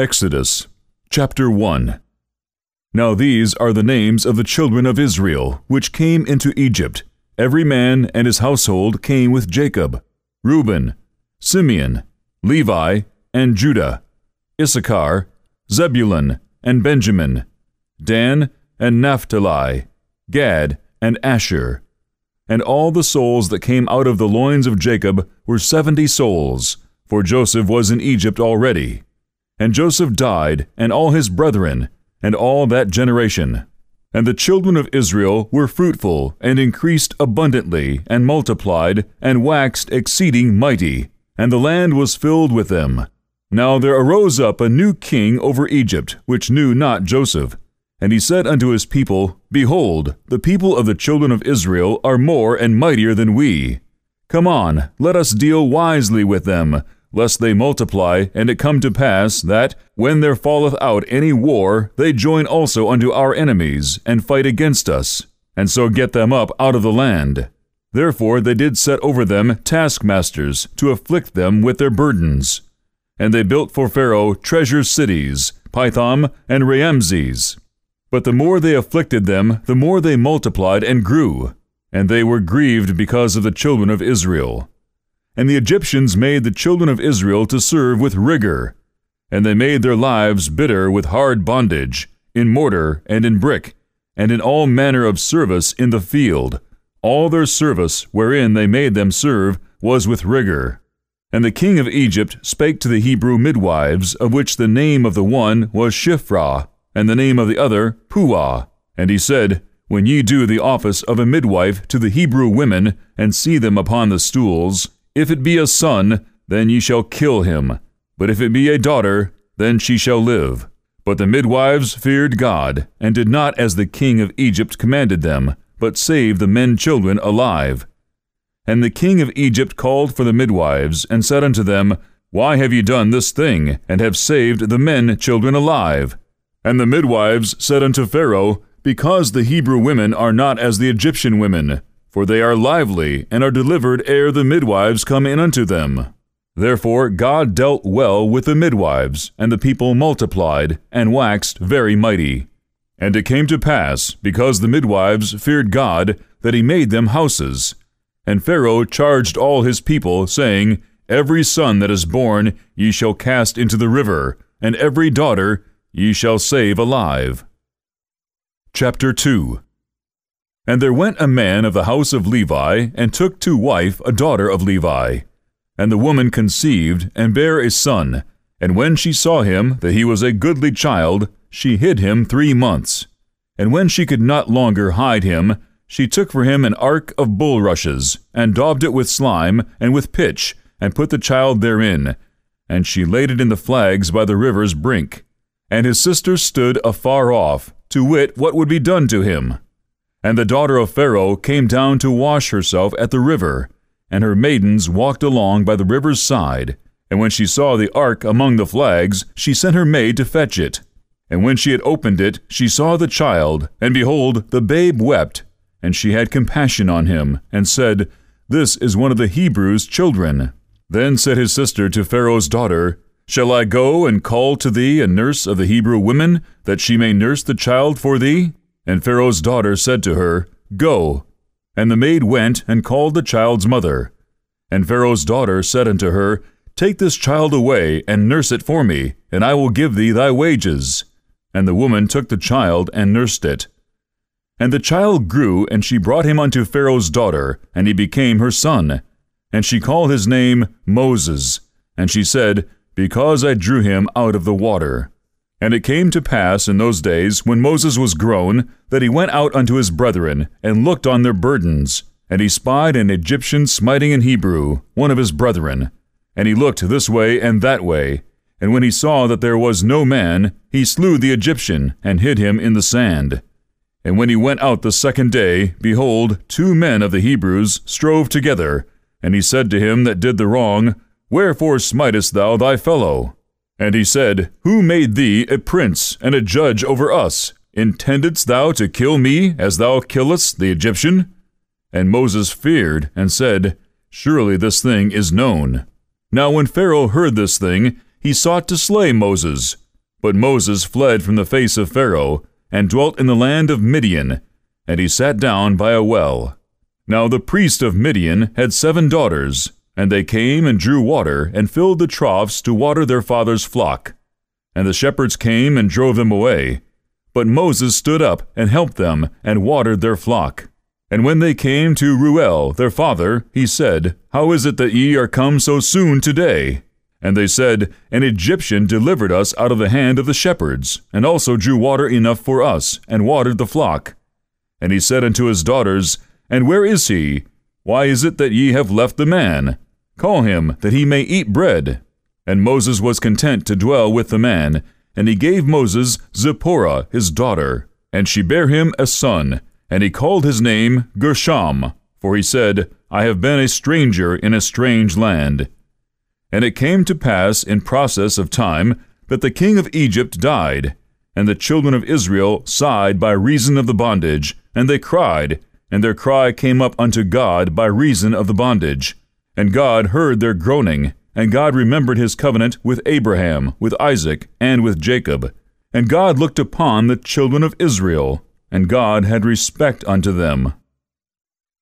Exodus chapter 1 Now these are the names of the children of Israel, which came into Egypt. Every man and his household came with Jacob Reuben, Simeon, Levi, and Judah, Issachar, Zebulun, and Benjamin, Dan, and Naphtali, Gad, and Asher. And all the souls that came out of the loins of Jacob were seventy souls, for Joseph was in Egypt already. And Joseph died, and all his brethren, and all that generation. And the children of Israel were fruitful, and increased abundantly, and multiplied, and waxed exceeding mighty, and the land was filled with them. Now there arose up a new king over Egypt, which knew not Joseph. And he said unto his people, Behold, the people of the children of Israel are more and mightier than we. Come on, let us deal wisely with them, lest they multiply, and it come to pass that, when there falleth out any war, they join also unto our enemies, and fight against us, and so get them up out of the land. Therefore they did set over them taskmasters, to afflict them with their burdens. And they built for Pharaoh treasure cities, Pithom and Raamses. But the more they afflicted them, the more they multiplied and grew, and they were grieved because of the children of Israel. And the Egyptians made the children of Israel to serve with rigor. And they made their lives bitter with hard bondage, in mortar and in brick, and in all manner of service in the field. All their service, wherein they made them serve, was with rigor. And the king of Egypt spake to the Hebrew midwives, of which the name of the one was Shiphrah, and the name of the other Puah. And he said, When ye do the office of a midwife to the Hebrew women, and see them upon the stools, if it be a son, then ye shall kill him. But if it be a daughter, then she shall live. But the midwives feared God, and did not as the king of Egypt commanded them, but saved the men children alive. And the king of Egypt called for the midwives, and said unto them, Why have ye done this thing, and have saved the men children alive? And the midwives said unto Pharaoh, Because the Hebrew women are not as the Egyptian women, for they are lively, and are delivered ere the midwives come in unto them. Therefore God dealt well with the midwives, and the people multiplied, and waxed very mighty. And it came to pass, because the midwives feared God, that he made them houses. And Pharaoh charged all his people, saying, Every son that is born ye shall cast into the river, and every daughter ye shall save alive. Chapter 2 And there went a man of the house of Levi, and took to wife a daughter of Levi. And the woman conceived, and bare a son. And when she saw him, that he was a goodly child, she hid him three months. And when she could not longer hide him, she took for him an ark of bulrushes, and daubed it with slime, and with pitch, and put the child therein. And she laid it in the flags by the river's brink. And his sisters stood afar off, to wit what would be done to him. And the daughter of Pharaoh came down to wash herself at the river, and her maidens walked along by the river's side. And when she saw the ark among the flags, she sent her maid to fetch it. And when she had opened it, she saw the child, and behold, the babe wept. And she had compassion on him, and said, This is one of the Hebrews' children. Then said his sister to Pharaoh's daughter, Shall I go and call to thee a nurse of the Hebrew women, that she may nurse the child for thee? And Pharaoh's daughter said to her, Go. And the maid went and called the child's mother. And Pharaoh's daughter said unto her, Take this child away, and nurse it for me, and I will give thee thy wages. And the woman took the child and nursed it. And the child grew, and she brought him unto Pharaoh's daughter, and he became her son. And she called his name Moses. And she said, because I drew him out of the water. And it came to pass in those days, when Moses was grown, that he went out unto his brethren, and looked on their burdens. And he spied an Egyptian smiting an Hebrew, one of his brethren. And he looked this way and that way. And when he saw that there was no man, he slew the Egyptian, and hid him in the sand. And when he went out the second day, behold, two men of the Hebrews strove together. And he said to him that did the wrong, Wherefore smitest thou thy fellow? And he said, Who made thee a prince and a judge over us? Intendedst thou to kill me as thou killest the Egyptian? And Moses feared, and said, Surely this thing is known. Now when Pharaoh heard this thing, he sought to slay Moses. But Moses fled from the face of Pharaoh, and dwelt in the land of Midian, and he sat down by a well. Now the priest of Midian had seven daughters, and they came and drew water, and filled the troughs to water their father's flock. And the shepherds came and drove them away. But Moses stood up and helped them, and watered their flock. And when they came to Reuel their father, he said, How is it that ye are come so soon today? And they said, An Egyptian delivered us out of the hand of the shepherds, and also drew water enough for us, and watered the flock. And he said unto his daughters, And where is he? Why is it that ye have left the man? Call him, that he may eat bread. And Moses was content to dwell with the man, and he gave Moses Zipporah his daughter, and she bare him a son, and he called his name Gershom, for he said, I have been a stranger in a strange land. And it came to pass in process of time that the king of Egypt died, and the children of Israel sighed by reason of the bondage, and they cried, and their cry came up unto God by reason of the bondage. And God heard their groaning, and God remembered his covenant with Abraham, with Isaac, and with Jacob. And God looked upon the children of Israel, and God had respect unto them.